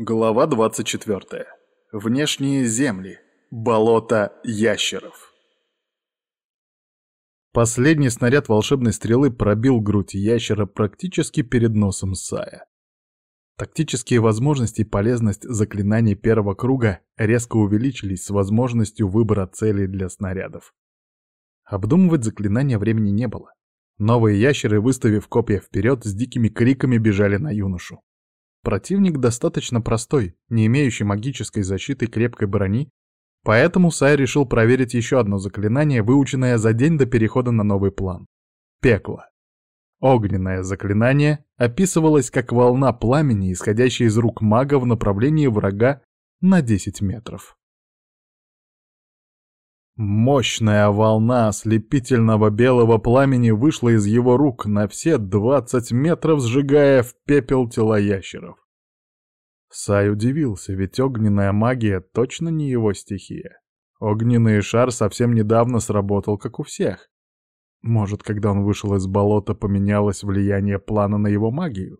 Глава 24. Внешние земли. Болото ящеров. Последний снаряд волшебной стрелы пробил грудь ящера практически перед носом Сая. Тактические возможности и полезность заклинаний первого круга резко увеличились с возможностью выбора целей для снарядов. Обдумывать заклинания времени не было. Новые ящеры, выставив копья вперед, с дикими криками бежали на юношу. Противник достаточно простой, не имеющий магической защиты крепкой брони, поэтому Сай решил проверить еще одно заклинание, выученное за день до перехода на новый план. Пекло. Огненное заклинание описывалось как волна пламени, исходящая из рук мага в направлении врага на 10 метров. Мощная волна ослепительного белого пламени вышла из его рук на все двадцать метров, сжигая в пепел тела ящеров. Сай удивился, ведь огненная магия точно не его стихия. Огненный шар совсем недавно сработал, как у всех. Может, когда он вышел из болота, поменялось влияние плана на его магию?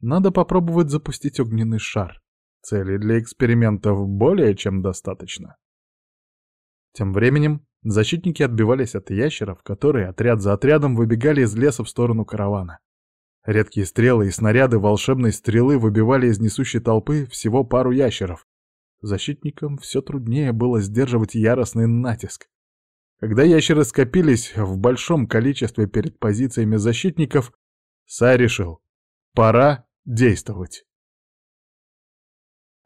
Надо попробовать запустить огненный шар. Целей для экспериментов более чем достаточно. Тем временем защитники отбивались от ящеров, которые отряд за отрядом выбегали из леса в сторону каравана. Редкие стрелы и снаряды волшебной стрелы выбивали из несущей толпы всего пару ящеров. Защитникам все труднее было сдерживать яростный натиск. Когда ящеры скопились в большом количестве перед позициями защитников, Сай решил — пора действовать.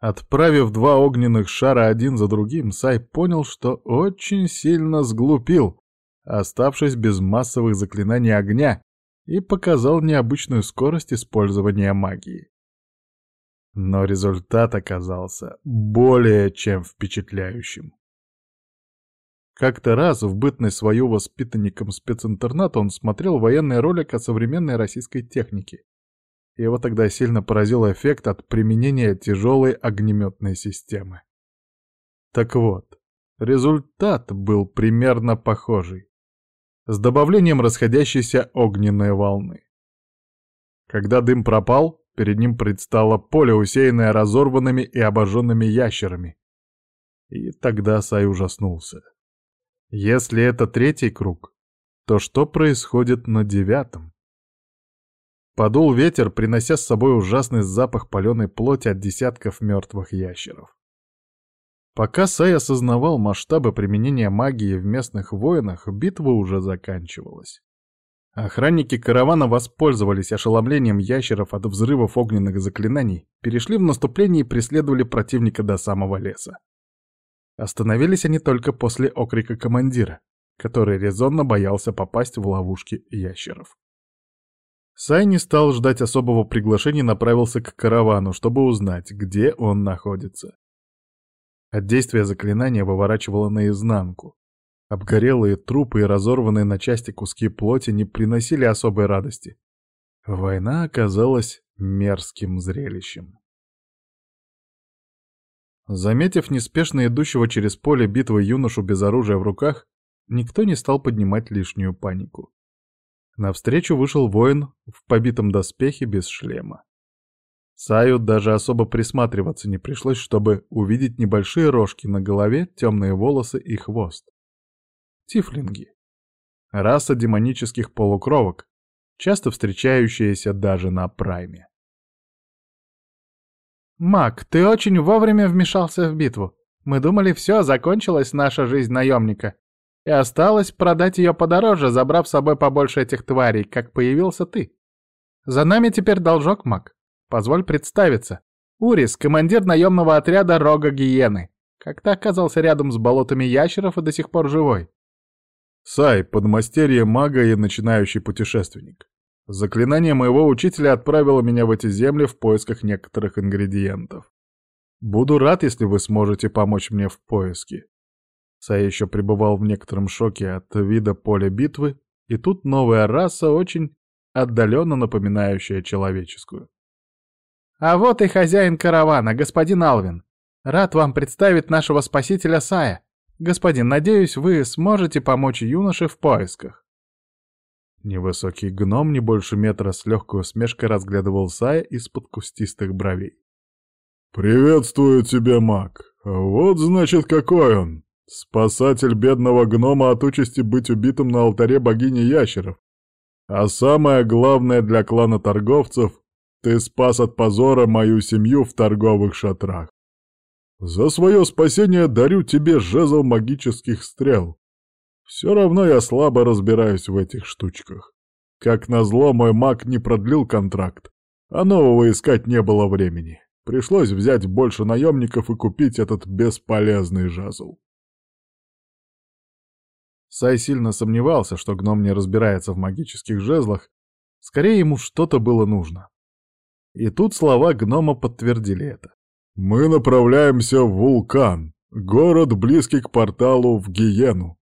Отправив два огненных шара один за другим, Сай понял, что очень сильно сглупил, оставшись без массовых заклинаний огня, и показал необычную скорость использования магии. Но результат оказался более чем впечатляющим. Как-то раз в бытность свою воспитанником специнтерната он смотрел военный ролик о современной российской технике. Его тогда сильно поразил эффект от применения тяжелой огнеметной системы. Так вот, результат был примерно похожий. С добавлением расходящейся огненной волны. Когда дым пропал, перед ним предстало поле, усеянное разорванными и обожженными ящерами. И тогда Сай ужаснулся. Если это третий круг, то что происходит на девятом? Подул ветер, принося с собой ужасный запах паленой плоти от десятков мертвых ящеров. Пока Сай осознавал масштабы применения магии в местных войнах, битва уже заканчивалась. Охранники каравана воспользовались ошеломлением ящеров от взрывов огненных заклинаний, перешли в наступление и преследовали противника до самого леса. Остановились они только после окрика командира, который резонно боялся попасть в ловушки ящеров. Сай не стал ждать особого приглашения и направился к каравану, чтобы узнать, где он находится. От действия заклинания выворачивало наизнанку. Обгорелые трупы и разорванные на части куски плоти не приносили особой радости. Война оказалась мерзким зрелищем. Заметив неспешно идущего через поле битвы юношу без оружия в руках, никто не стал поднимать лишнюю панику. Навстречу вышел воин в побитом доспехе без шлема. Саю даже особо присматриваться не пришлось, чтобы увидеть небольшие рожки на голове, темные волосы и хвост. Тифлинги. Раса демонических полукровок, часто встречающаяся даже на прайме. «Мак, ты очень вовремя вмешался в битву. Мы думали, все, закончилась наша жизнь наемника и осталось продать ее подороже, забрав с собой побольше этих тварей, как появился ты. За нами теперь должок, маг. Позволь представиться. Урис, командир наемного отряда Рога Гиены. Как ты оказался рядом с болотами ящеров и до сих пор живой? Сай, подмастерье мага и начинающий путешественник. Заклинание моего учителя отправило меня в эти земли в поисках некоторых ингредиентов. Буду рад, если вы сможете помочь мне в поиске. Сай еще пребывал в некотором шоке от вида поля битвы, и тут новая раса, очень отдаленно напоминающая человеческую. «А вот и хозяин каравана, господин Алвин. Рад вам представить нашего спасителя Сая. Господин, надеюсь, вы сможете помочь юноше в поисках». Невысокий гном не больше метра с легкой усмешкой разглядывал Сая из-под кустистых бровей. «Приветствую тебя, маг. Вот, значит, какой он. Спасатель бедного гнома от участи быть убитым на алтаре богини ящеров. А самое главное для клана торговцев — ты спас от позора мою семью в торговых шатрах. За свое спасение дарю тебе жезл магических стрел. Все равно я слабо разбираюсь в этих штучках. Как назло, мой маг не продлил контракт, а нового искать не было времени. Пришлось взять больше наемников и купить этот бесполезный жезл. Сай сильно сомневался, что гном не разбирается в магических жезлах, скорее ему что-то было нужно. И тут слова гнома подтвердили это. «Мы направляемся в вулкан, город, близкий к порталу в Гиену.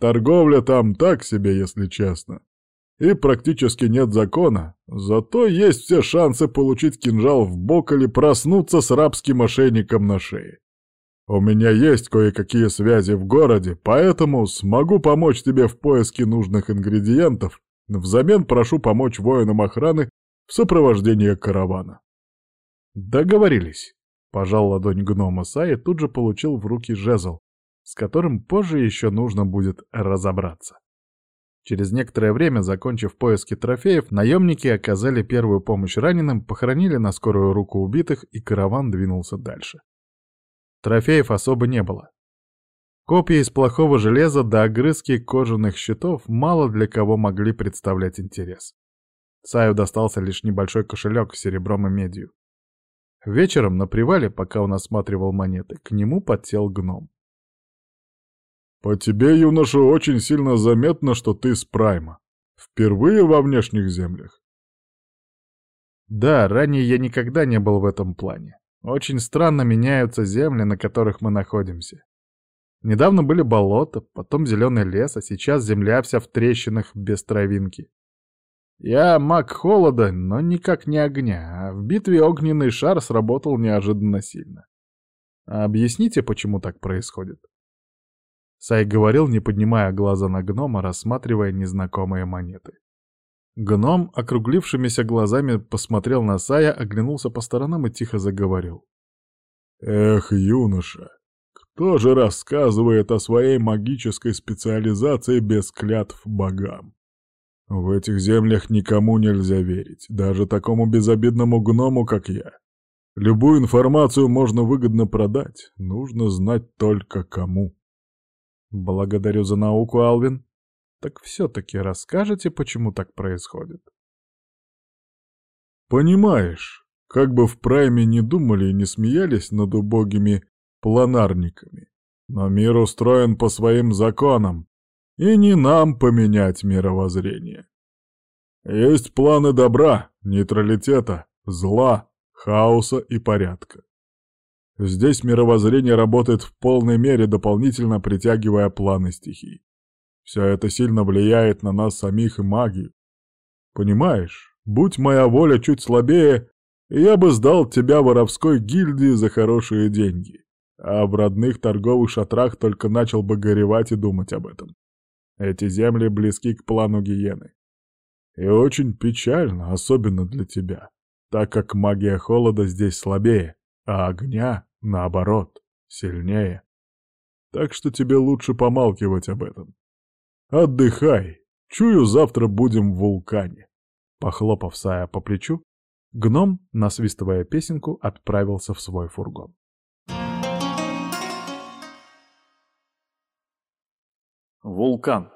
Торговля там так себе, если честно. И практически нет закона, зато есть все шансы получить кинжал в бок или проснуться с рабским мошенником на шее. У меня есть кое-какие связи в городе, поэтому смогу помочь тебе в поиске нужных ингредиентов. Взамен прошу помочь воинам охраны в сопровождении каравана. Договорились. Пожал ладонь гнома Са и тут же получил в руки жезл, с которым позже еще нужно будет разобраться. Через некоторое время, закончив поиски трофеев, наемники оказали первую помощь раненым, похоронили на скорую руку убитых, и караван двинулся дальше. Трофеев особо не было. Копья из плохого железа до огрызки кожаных щитов мало для кого могли представлять интерес. Саю достался лишь небольшой кошелек с серебром и медью. Вечером на привале, пока он осматривал монеты, к нему подсел гном. «По тебе, юноша, очень сильно заметно, что ты с Прайма. Впервые во внешних землях?» «Да, ранее я никогда не был в этом плане. Очень странно меняются земли, на которых мы находимся. Недавно были болота, потом зеленый лес, а сейчас земля вся в трещинах без травинки. Я маг холода, но никак не огня, а в битве огненный шар сработал неожиданно сильно. Объясните, почему так происходит? Сай говорил, не поднимая глаза на гнома, рассматривая незнакомые монеты. Гном, округлившимися глазами, посмотрел на Сая, оглянулся по сторонам и тихо заговорил. «Эх, юноша, кто же рассказывает о своей магической специализации без клятв богам? В этих землях никому нельзя верить, даже такому безобидному гному, как я. Любую информацию можно выгодно продать, нужно знать только кому». «Благодарю за науку, Алвин», так все-таки расскажете, почему так происходит? Понимаешь, как бы в прайме не думали и не смеялись над убогими планарниками, но мир устроен по своим законам, и не нам поменять мировоззрение. Есть планы добра, нейтралитета, зла, хаоса и порядка. Здесь мировоззрение работает в полной мере, дополнительно притягивая планы стихий. Все это сильно влияет на нас самих и магию. Понимаешь, будь моя воля чуть слабее, я бы сдал тебя воровской гильдии за хорошие деньги, а в родных торговых шатрах только начал бы горевать и думать об этом. Эти земли близки к плану гиены. И очень печально, особенно для тебя, так как магия холода здесь слабее, а огня, наоборот, сильнее. Так что тебе лучше помалкивать об этом. «Отдыхай. Чую, завтра будем в вулкане». Похлопав Сая по плечу, гном, насвистывая песенку, отправился в свой фургон. Вулкан.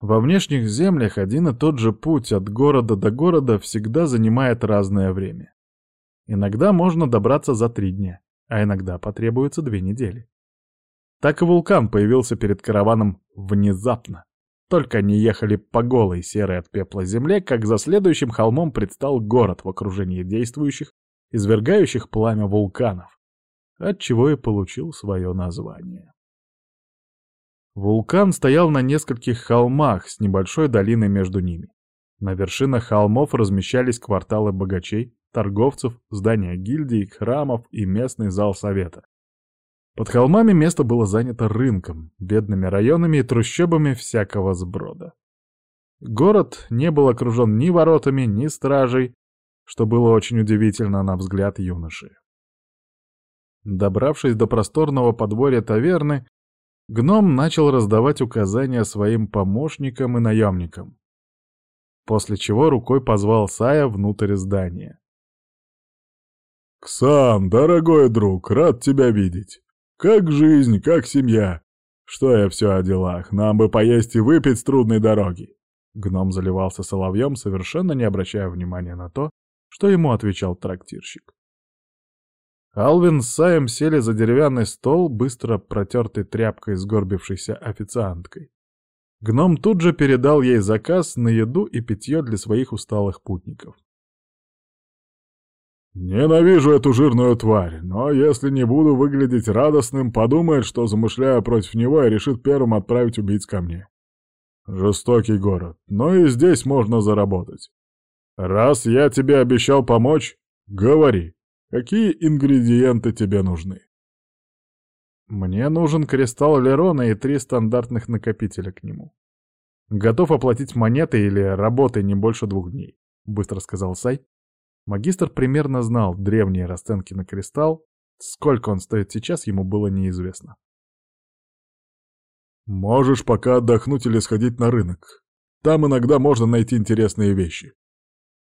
Во внешних землях один и тот же путь от города до города всегда занимает разное время. Иногда можно добраться за три дня, а иногда потребуется две недели. Так и вулкан появился перед караваном внезапно. Только они ехали по голой серой от пепла земле, как за следующим холмом предстал город в окружении действующих, извергающих пламя вулканов, отчего и получил свое название. Вулкан стоял на нескольких холмах с небольшой долиной между ними. На вершинах холмов размещались кварталы богачей, торговцев, здания гильдий, храмов и местный зал совета. Под холмами место было занято рынком, бедными районами и трущобами всякого сброда. Город не был окружен ни воротами, ни стражей, что было очень удивительно на взгляд юноши. Добравшись до просторного подворья таверны, гном начал раздавать указания своим помощникам и наемникам. После чего рукой позвал Сая внутрь здания. «Ксан, дорогой друг, рад тебя видеть. Как жизнь, как семья? Что я все о делах? Нам бы поесть и выпить с трудной дороги. Гном заливался соловьем, совершенно не обращая внимания на то, что ему отвечал трактирщик. Алвин с Саем сели за деревянный стол, быстро протертой тряпкой сгорбившейся официанткой. Гном тут же передал ей заказ на еду и питье для своих усталых путников. «Ненавижу эту жирную тварь, но если не буду выглядеть радостным, подумает, что замышляю против него и решит первым отправить убийц ко мне. Жестокий город, но и здесь можно заработать. Раз я тебе обещал помочь, говори, какие ингредиенты тебе нужны?» «Мне нужен кристалл Лерона и три стандартных накопителя к нему. Готов оплатить монеты или работой не больше двух дней», — быстро сказал Сай, Магистр примерно знал древние расценки на кристалл, сколько он стоит сейчас, ему было неизвестно. «Можешь пока отдохнуть или сходить на рынок. Там иногда можно найти интересные вещи.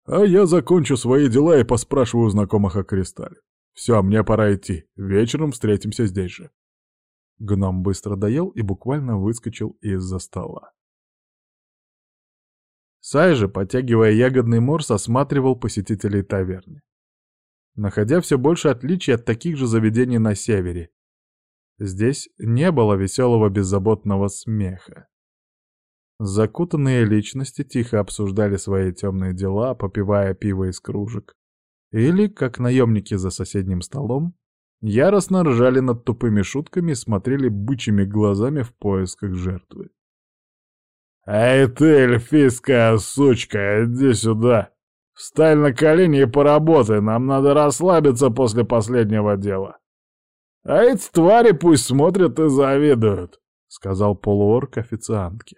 А я закончу свои дела и поспрашиваю знакомых о кристалле. Все, мне пора идти. Вечером встретимся здесь же». Гном быстро доел и буквально выскочил из-за стола. Сай же, подтягивая ягодный морс, осматривал посетителей таверны. Находя все больше отличий от таких же заведений на севере. Здесь не было веселого беззаботного смеха. Закутанные личности тихо обсуждали свои темные дела, попивая пиво из кружек. Или, как наемники за соседним столом, яростно ржали над тупыми шутками и смотрели бычьими глазами в поисках жертвы. «Эй ты, эльфийская сучка, иди сюда! Встань на колени и поработай, нам надо расслабиться после последнего дела. А эти твари пусть смотрят и завидуют», — сказал полуорк официантке.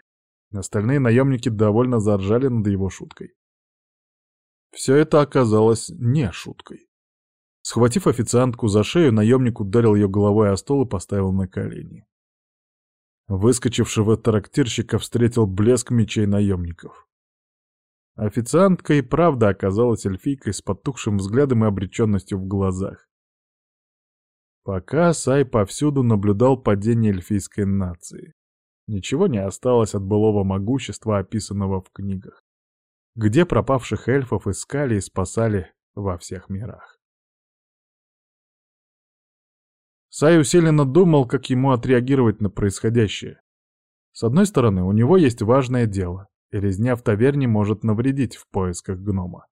Остальные наемники довольно заржали над его шуткой. Все это оказалось не шуткой. Схватив официантку за шею, наемник ударил ее головой о стол и поставил на колени. Выскочившего трактирщика встретил блеск мечей наемников. Официантка и правда оказалась эльфийкой с потухшим взглядом и обреченностью в глазах. Пока Сай повсюду наблюдал падение эльфийской нации. Ничего не осталось от былого могущества, описанного в книгах, где пропавших эльфов искали и спасали во всех мирах. Сай усиленно думал, как ему отреагировать на происходящее. С одной стороны, у него есть важное дело, и резня в таверне может навредить в поисках гнома.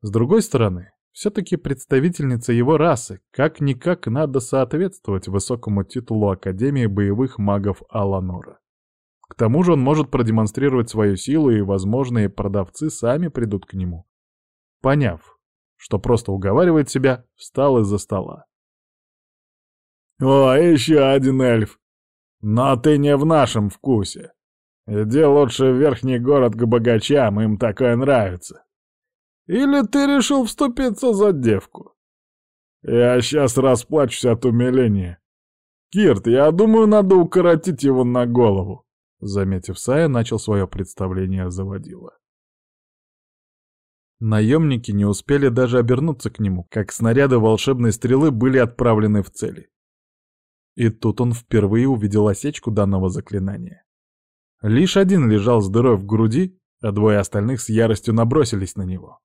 С другой стороны, все-таки представительница его расы, как-никак надо соответствовать высокому титулу Академии боевых магов Аланора. К тому же он может продемонстрировать свою силу, и возможные продавцы сами придут к нему. Поняв, что просто уговаривает себя, встал из-за стола. «О, еще один эльф! Но ты не в нашем вкусе. Иди лучше в верхний город к богачам, им такое нравится. Или ты решил вступиться за девку? Я сейчас расплачусь от умиления. Кирт, я думаю, надо укоротить его на голову». Заметив Сая, начал свое представление заводила. Наемники не успели даже обернуться к нему, как снаряды волшебной стрелы были отправлены в цели. И тут он впервые увидел осечку данного заклинания. Лишь один лежал с дырой в груди, а двое остальных с яростью набросились на него.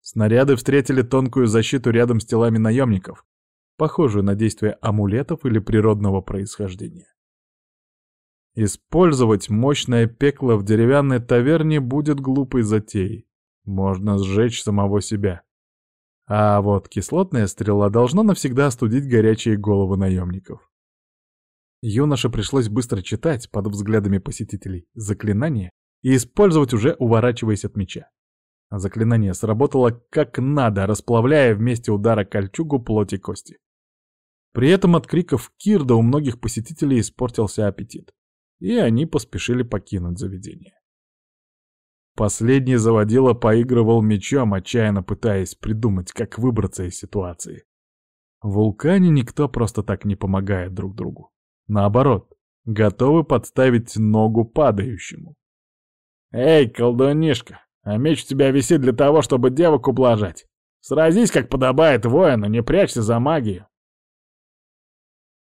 Снаряды встретили тонкую защиту рядом с телами наемников, похожую на действие амулетов или природного происхождения. Использовать мощное пекло в деревянной таверне будет глупой затеей. Можно сжечь самого себя. А вот кислотная стрела должна навсегда остудить горячие головы наемников. Юноше пришлось быстро читать, под взглядами посетителей, заклинание и использовать уже уворачиваясь от меча. Заклинание сработало как надо, расплавляя вместе удара кольчугу плоти кости. При этом от криков Кирда у многих посетителей испортился аппетит, и они поспешили покинуть заведение. Последний заводила поигрывал мечом, отчаянно пытаясь придумать, как выбраться из ситуации. В вулкане никто просто так не помогает друг другу. Наоборот, готовы подставить ногу падающему. «Эй, колдунишка, а меч у тебя висит для того, чтобы девок ублажать. Сразись, как подобает воину, не прячься за магию».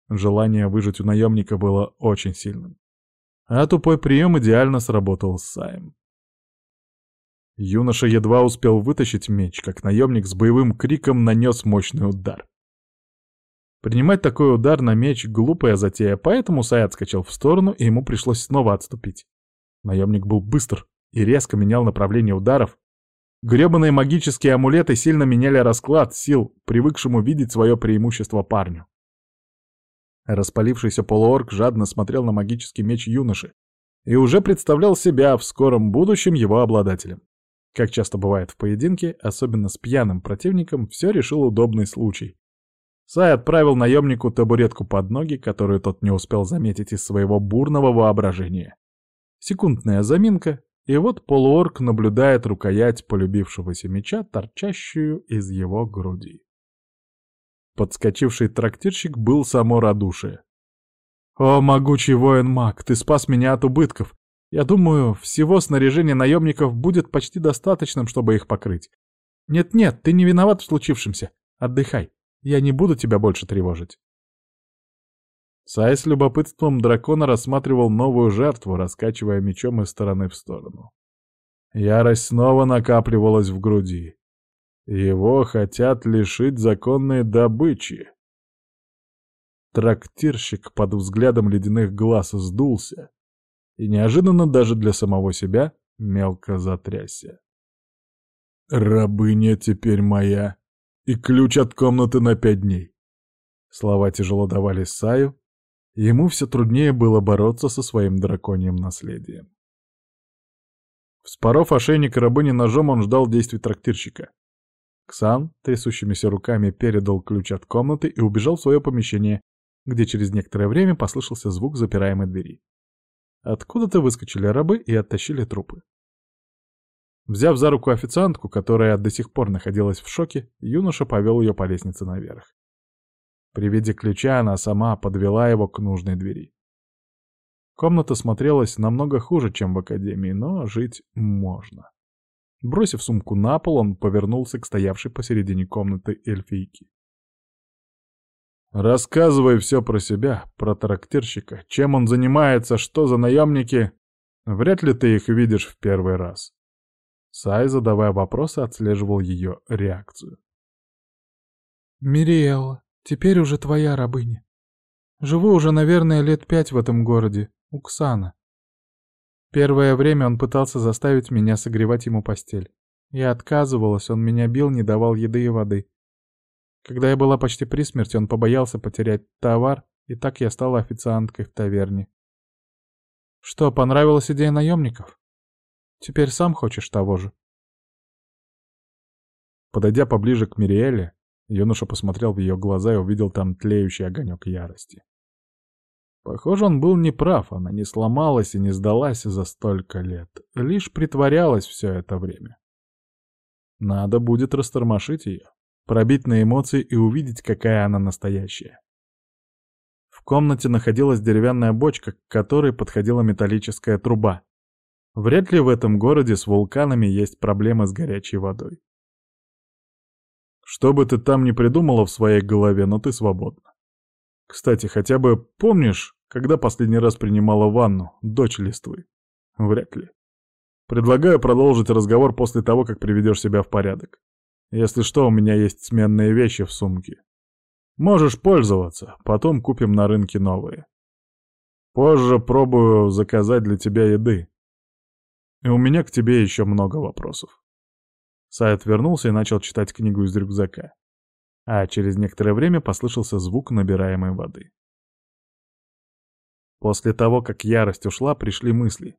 Желание выжить у наемника было очень сильным. А тупой прием идеально сработал с Саем. Юноша едва успел вытащить меч, как наемник с боевым криком нанес мощный удар. Принимать такой удар на меч — глупая затея, поэтому Сай отскочил в сторону, и ему пришлось снова отступить. Наемник был быстр и резко менял направление ударов. Гребаные магические амулеты сильно меняли расклад сил, привыкшему видеть свое преимущество парню. Распалившийся полуорг жадно смотрел на магический меч юноши и уже представлял себя в скором будущем его обладателем. Как часто бывает в поединке, особенно с пьяным противником, все решил удобный случай. Сай отправил наемнику табуретку под ноги, которую тот не успел заметить из своего бурного воображения. Секундная заминка, и вот полуорк наблюдает рукоять полюбившегося меча, торчащую из его груди. Подскочивший трактирщик был само радушие. «О, могучий воин-маг, ты спас меня от убытков. Я думаю, всего снаряжения наемников будет почти достаточным, чтобы их покрыть. Нет-нет, ты не виноват в случившемся. Отдыхай. Я не буду тебя больше тревожить. Сай с любопытством дракона рассматривал новую жертву, раскачивая мечом из стороны в сторону. Ярость снова накапливалась в груди. Его хотят лишить законной добычи. Трактирщик под взглядом ледяных глаз сдулся и неожиданно даже для самого себя мелко затрясся. «Рабыня теперь моя, и ключ от комнаты на пять дней». Слова тяжело давались Саю, и ему все труднее было бороться со своим драконьим наследием. Вспоров ошейник рабыни ножом, он ждал действий трактирщика. Ксан трясущимися руками передал ключ от комнаты и убежал в свое помещение, где через некоторое время послышался звук запираемой двери. Откуда-то выскочили рабы и оттащили трупы. Взяв за руку официантку, которая до сих пор находилась в шоке, юноша повел ее по лестнице наверх. При виде ключа она сама подвела его к нужной двери. Комната смотрелась намного хуже, чем в академии, но жить можно. Бросив сумку на пол, он повернулся к стоявшей посередине комнаты эльфийке. «Рассказывай все про себя, про трактирщика, чем он занимается, что за наемники. Вряд ли ты их видишь в первый раз». Сай, задавая вопросы, отслеживал ее реакцию. «Мириэлла, теперь уже твоя рабыня. Живу уже, наверное, лет пять в этом городе, Уксана. Первое время он пытался заставить меня согревать ему постель. Я отказывалась, он меня бил, не давал еды и воды. Когда я была почти при смерти, он побоялся потерять товар, и так я стала официанткой в таверне. Что, понравилась идея наемников? Теперь сам хочешь того же? Подойдя поближе к Мириэле, юноша посмотрел в ее глаза и увидел там тлеющий огонек ярости. Похоже, он был неправ, она не сломалась и не сдалась за столько лет, лишь притворялась все это время. Надо будет растормошить ее, пробить на эмоции и увидеть, какая она настоящая. В комнате находилась деревянная бочка, к которой подходила металлическая труба. Вряд ли в этом городе с вулканами есть проблемы с горячей водой. Что бы ты там ни придумала в своей голове, но ты свободна. Кстати, хотя бы помнишь, когда последний раз принимала ванну, дочь листвы? Вряд ли. Предлагаю продолжить разговор после того, как приведешь себя в порядок. Если что, у меня есть сменные вещи в сумке. Можешь пользоваться, потом купим на рынке новые. Позже пробую заказать для тебя еды. И у меня к тебе еще много вопросов. Сайт вернулся и начал читать книгу из рюкзака а через некоторое время послышался звук набираемой воды. После того, как ярость ушла, пришли мысли.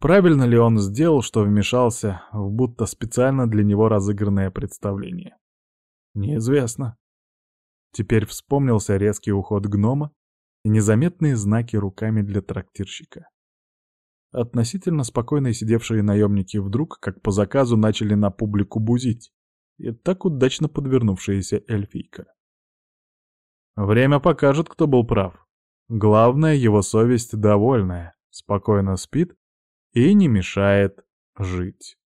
Правильно ли он сделал, что вмешался в будто специально для него разыгранное представление? Неизвестно. Теперь вспомнился резкий уход гнома и незаметные знаки руками для трактирщика. Относительно спокойно сидевшие наемники вдруг, как по заказу, начали на публику бузить и так удачно подвернувшаяся эльфийка. Время покажет, кто был прав. Главное, его совесть довольная, спокойно спит и не мешает жить.